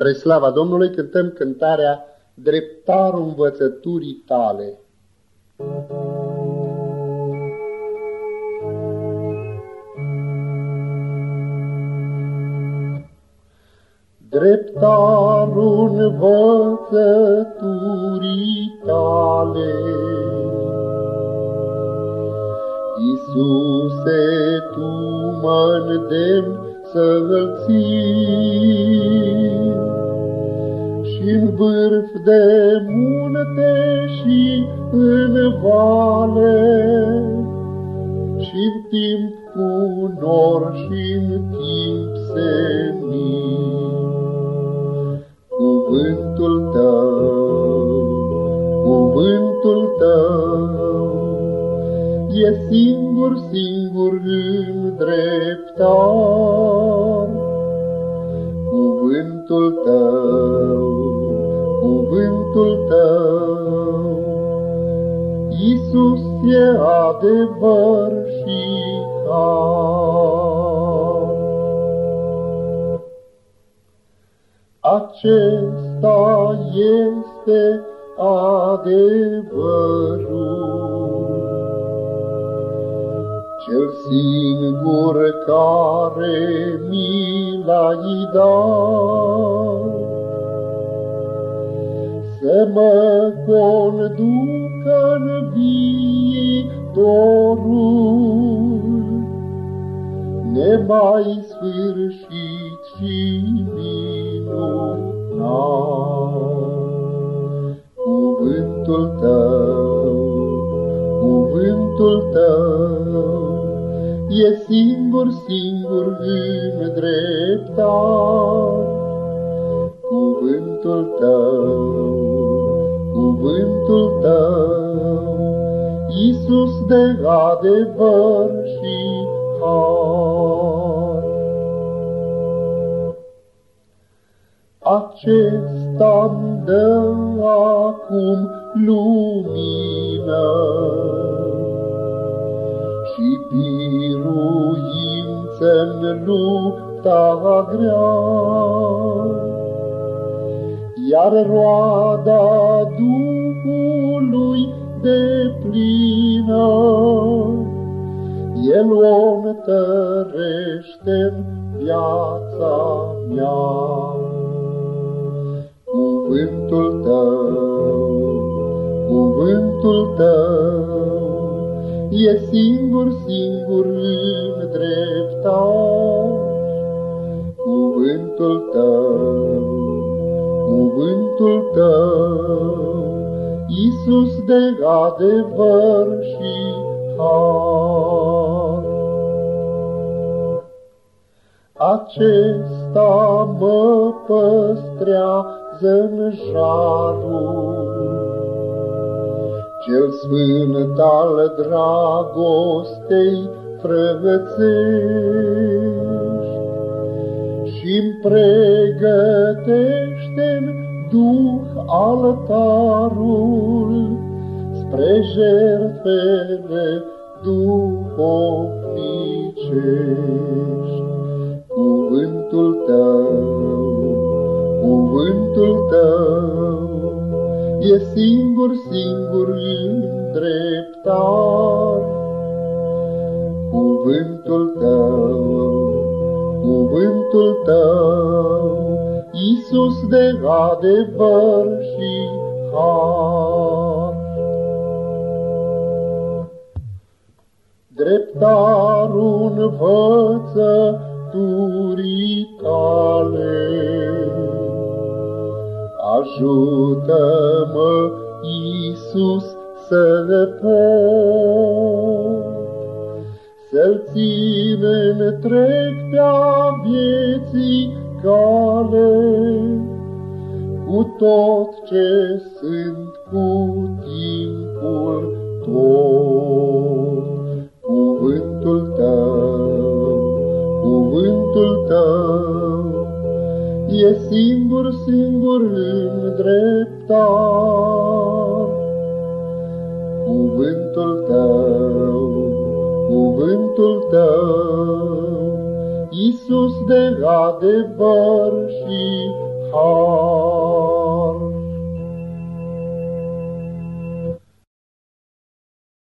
Spre slava Domnului cântăm cântarea Dreptarul învățăturii tale. Dreptarul învățăturii tale Iisuse, Tu mă să-l țin vârf de munte și în vale, și-n timp cu nor și-n timp senin. Cuvântul tău, cuvântul tău, e singur, singur în dreptar. Cuvântul tău, adevăr și har. Acesta este adevărul, cel singur care mi l-ai dat. Să mă conducă în nemai sfârșit și minunat. Cuvântul tău, cuvântul tău, e singur, singur în dreptar. Cuvântul tău, cuvântul tău, Iisus de adevăr și har. Acesta-mi dă acum lumină, și biruință-n lupta grea. Iar roada Duhului viața mea. Cuvântul tău, cuvântul tău, e singur, singur în dreptar. Cuvântul tău, cuvântul tău, Iisus de adevăr și har. Acesta mă păstrează în jarul, cel sfânt al dragostei frăgățești și-mi pregătește-n duh altarul spre jertfele duhovnicești. Cuvântul tău, cuvântul tău, e singur, singur în dreptar. Cuvântul tău, cuvântul tău, Iisus de adevăr și har. Dreptarul învățăturii tale, Ajută-mă, Iisus, să le pot, Să-L țin întreg pe-a vieții cale, Cu tot ce sunt cu timpul tot. Singur, singur în dreptar. Cuvântul tău, cuvântul tău, Iisus de adevăr și har.